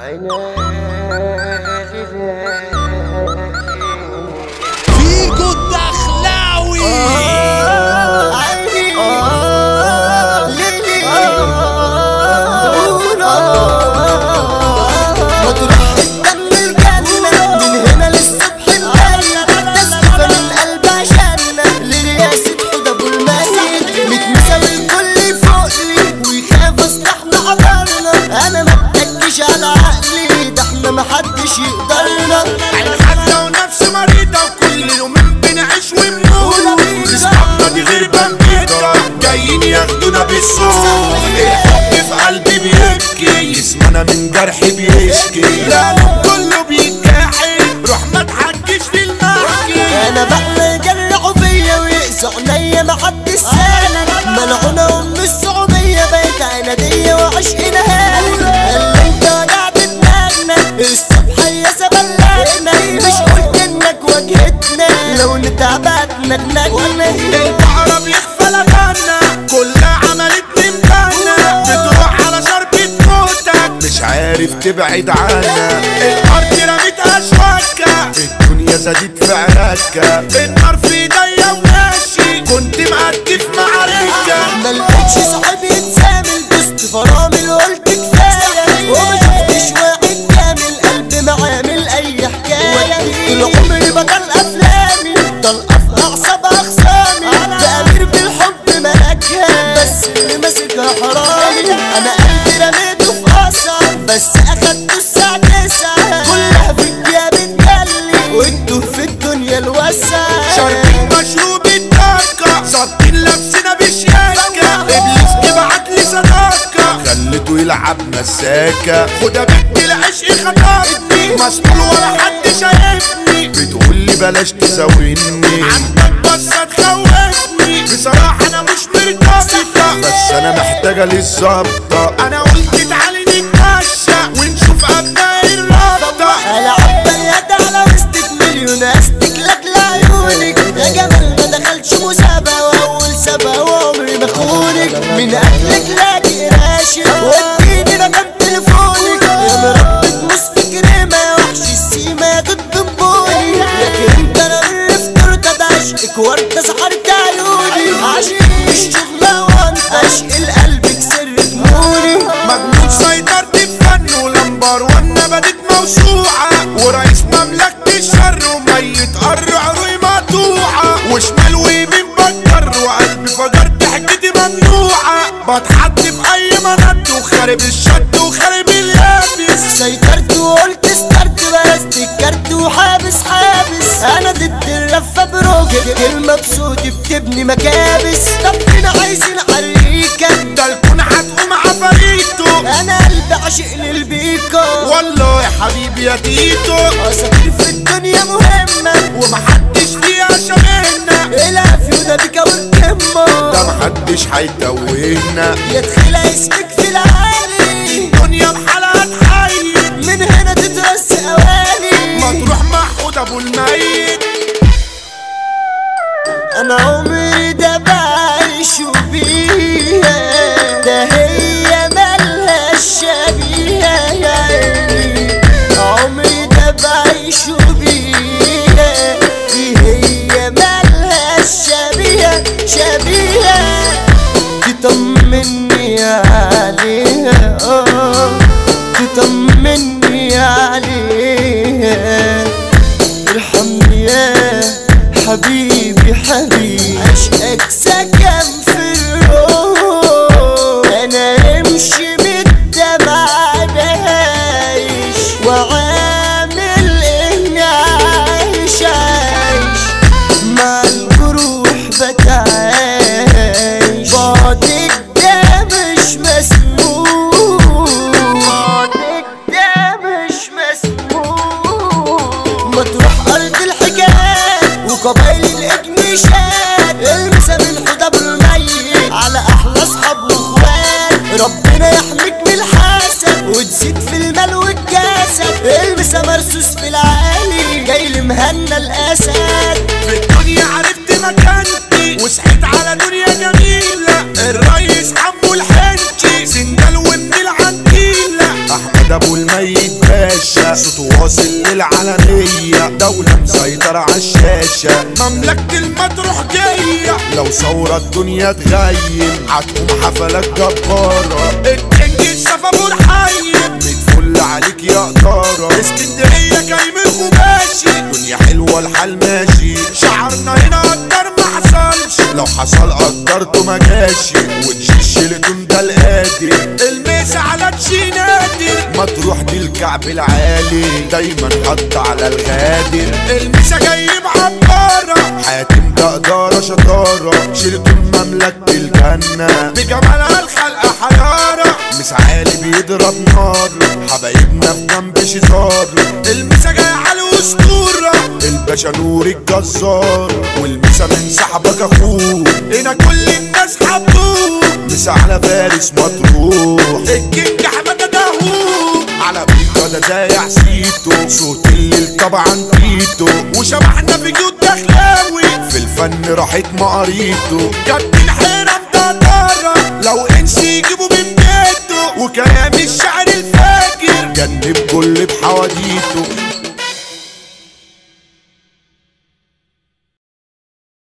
lại nè? يقدرنا حتى ونفس مريضة. وكل يومين بنعيش ونموت اصحابنا دي غير بنبيضة جايين ياخدونا بالصوت. الحب في قلبي بيبكي. جسمنا من جرحي بيشكي. تبعد عنا الأرض رميت اشواكة الدنيا زادت في عراكة. النار في ايديا وماشي. كنت مقدف معركة. ما لقيتش صاحبي يتسامل دوست فرامل وقلت كفاية. وما شفتش واحد كامل قلبي معامل أي حكاية. طول عمري بطل أفلامي. طلقة بس اخدته الساعة 9 كلها في الجياب بتجلي وانتوا في الدنيا الواسعه شاربين مشروب الطاقة ظابطين لابسنا بشياكة ابليس ابعت لي صداقة خليته يلعب مساكة خدها بنت العشق خطفني مسطول ولا حد شايفني بتقول لي بلاش تزاولني عندك بصة تخوفني بصراحة أنا مش مرتبطة بس أنا محتاجة للظبطة أنا قلت تعالي ابناء الرابطة العب باليد على وسطك مليون استك لك لعيونك يا جمال ما دخلش مسابقة واول سبقة وعمري ما خونك من اجلك لاقي راشد واديني رقم تليفونك يا مربط موس في كريمة وحش السيمة يا ضد بوني يا كريم أنا من فطرت ده عشقك وردة سحرت عيوني عشق مش شغلة وانت عشق ممنوعة بتحط في اي منط وخارب الشد وخارب اليابس سيطرت وقلت استرت بس الكارت وحابس حابس. أنا ضد اللفة بروج كلمة بصوتي بتبني مكابس. طب أنا عايزين عريكه ده الكون هتقوم عفاريته أنا قلبي عاشق للبيكا والله يا حبيبي يا تيتو. محدش هيتوهنا. يا تخيلة اسمك في العالي. الدنيا بحالها تحيي من هنا تترس اوالي مطروح محمود أبو الميت. أنا عمري عليها. تطمني عليها. ارحمني يا حبيبي. الحكايات وقبائل الاجنشات المسا من حدب الميت. على أحلى أصحاب واخوات ربنا يحميك من الحسد وتزيد في المال والجسد المسا مرسوس في العالي جاي لمهنا الأسد. في الدنيا عرفت مكانتي وصحيت على دنيا جميلة. الريس حمو الحنشي سندال وابن العديلة أحمد أبو الميت العالمية دولة مسيطرة على الشاشة مملكة المطروح جاية. لو ثورة الدنيا تغيم هتقوم حفلات جبارة. الكينج الشفا مرحيم بتفل عليك يا قدارة اسكندرية جاي من خماشي. دنيا حلوة الحال ماشي. شعرنا هنا قدر ما حصلش لو حصل قدرته ما تروح دي الكعب العالي دايما حط على الغادر. الميسا جاي بعبارة حاتم إدارة شطارة شيلتون مملكة الجنة. بجمالها الخلق حيارة مس عالي بيضرب نار. حبايبنا في جنب شزار المسا جاي على الأسطورة الباشا نور الجزار. والمسا من صاحبك أخوه هنا كل الناس حبوه. مسا على فارس مطروح. الكينج ده زايع سيتو. صوت الليل طبعا تيتو. وشبحنا في جود دخلاوي في الفن راحت مقاريته جد الحيرة مدارة لو إنس يجيبوا من بيته وكلام الشعر الفاجر. جنب كل بحواديته